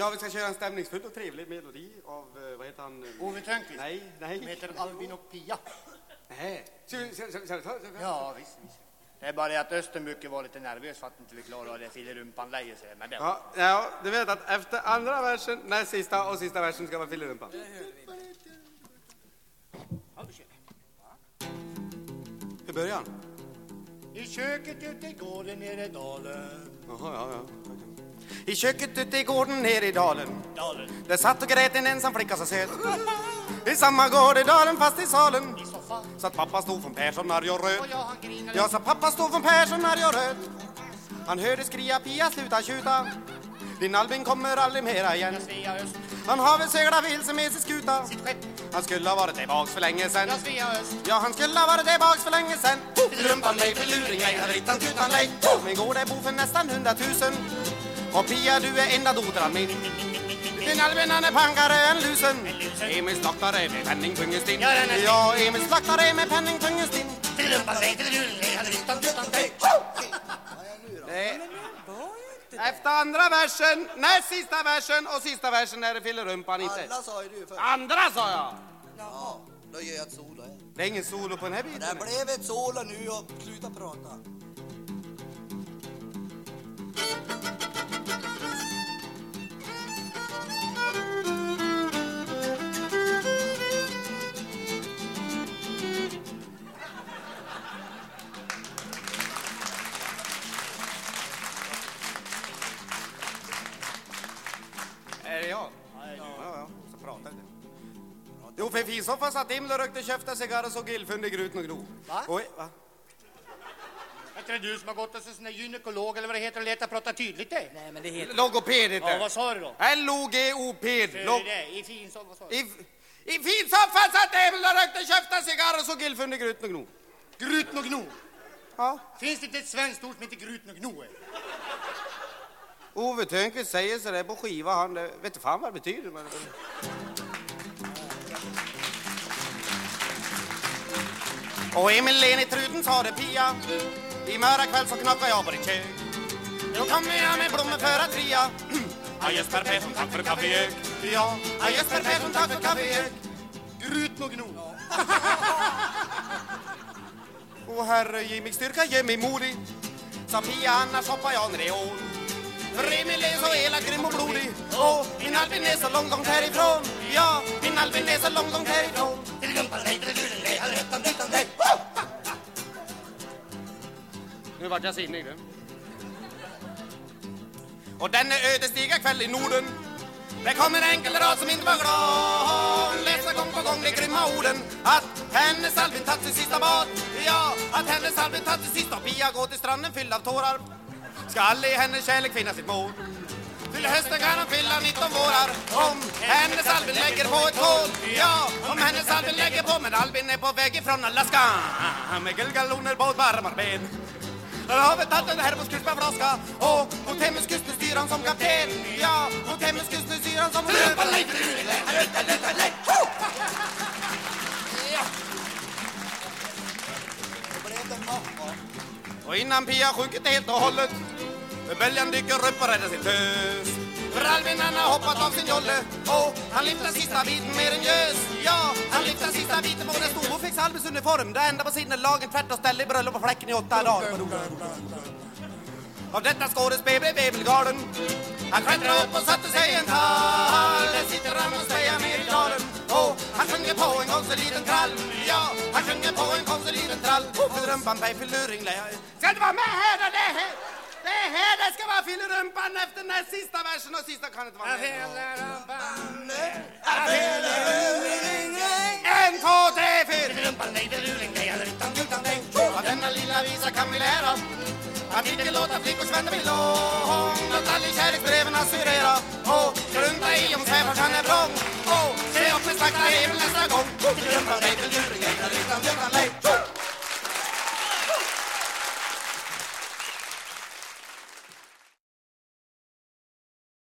Ja, vi ska köra en stämningsfull och trevlig melodi av, eh, vad heter han? Ove Thörnqvist. Nej, nej. De heter Albin och Pia. Nej. Ja, visst, visst. Det är bara det att Östenbucke var lite nervös för att inte vi klarade det fillerumpan-läget. så- Men det... Ja, ja, du vet att efter andra versen, näst sista och sista versen ska vara fillerumpa. Ja, då kör vi. Hur börjar han? I köket ute i gården nere i dalen. Jaha, ja, ja. I köket ute i gården nere i dalen Dalen. Där satt och grät en ensam flicka så söt I samma gård i dalen fast i salen I soffan. Satt pappa stod från Persson arg och röd Och jag han grinade. Ja, sa pappa stod från Persson arg och röd Han hörde skria Pia sluta tjuta Din Albin kommer aldrig mera igen Jag. Han har väl seglat vilse med sin skuta. Han skulle ha varit tillbaks för länge sen Jag. Ja, han skulle ha varit tillbaks för länge sen Rumpan mig för luring, jag hade rittan tutan lej Min gård är bo för nästan hundratusen Och Pia, du är enda dotran min Din Albin, han är pankare än lusen Emil slaktare med den är- Ja, Emil slaktare med tutan, nej. Efter andra versen, näst sista versen och sista versen är det fillerumpan inte Alla sa ju du för. Andra sa jag! Ja, då gör jag ett solo. Det är ingen solo på den här Det biten blev ett solo nu och sluta prata. Jo, för finsoffan satt Emil och rökte köfta cigarr och såg illfund i gruten och glo. Va? Oj, va? Är det du som har gått hos en sån där gynekolog eller vad det heter och letat prata tydligt det? Nej, men det heter... Logoped heter Ja, vad sa du då? L-O-G-O-P-D. Hur Log-? I finsång, vad sa du? I, I finsoffan satt Emil och rökte köfta cigarr och såg illfund i gruten och glo. Gruten och gno. Ja. Finns det inte ett svenskt ord som heter gruten och gno? Ove Thörnqvist säger så där på skiva. Han vet inte fan vad det betyder. Men... Och Emil i truten sa det Pia. I mörda kväll så knackar jag på ditt kök. Då kommer jag med blommor för att fria. Ja, Jesper Persson, tack för kaffeök. Ja, ja, Jesper Persson, tack för kaffeök. Gruten och gno. Och herre, ge mig styrka, ge mig modig. Sa Pia, annars hoppar jag ner i ån. För Emil är så elak, grym och blodig. Och min Albin är så långt, långt härifrån. Ja, min Albin är så långt, långt härifrån. Nu vart jag sinnig du. Och denna ödesdigra kväll i Norden. Det kom en enkel rad som inte var glad. Hon läste gång på gång de grymma orden. Att hennes Albin tagit sin sista bad. Ja, att hennes Albin tagit sin sista Pia går till stranden fylld av tårar. Ska aldrig hennes kärlek finna sitt mål. Till hösten kan hon fylla 19 vårar. Om hennes Albin lägger på ett hål. Ja, om hennes Albin lägger på. Men Albin är på väg ifrån Alaska Med guldgalloner båt, varmar ben där har vi tagit en herrbåtskurs med flaska Och mot hemmets kust nu styr han som kapten Ja, mot hemmets kust nu styr han som. Och innan Pia sjunkit helt och hållet Böljan dyker upp och räddar sin tös för Albin han har hoppat av sin jolle. Och han lyfter sista biten med en gös. Ja, han lyfter sista biten på den stor och fix Albins uniform Det enda på sinnelagen tvärt och ställ i bröllop på fläcken i åtta dagar. Av detta skådespel blev Bebelgarden Han klättrade upp och satte sig en tall. Där sitter han och spejar ner i dalen Och han sjunger på en konstig liten trall. Ja, han sjunger på en konstig liten trall. Och för rumpan, pej, bej, fylluring, Ska du vara med här då, det här det ska vara fyllrumpan efter den här sista versen och sista kan inte vara med En, två, tre, fyra. Fillerumpan. Av denna lilla visa kan vi lära. Att inte låta flickors vänner bli lång. Låt aldrig kärleksbreven assurera. Och strunta i om svärfarsan är vrång. Och se upp med slakta nästa gång. Rumpan, nej, till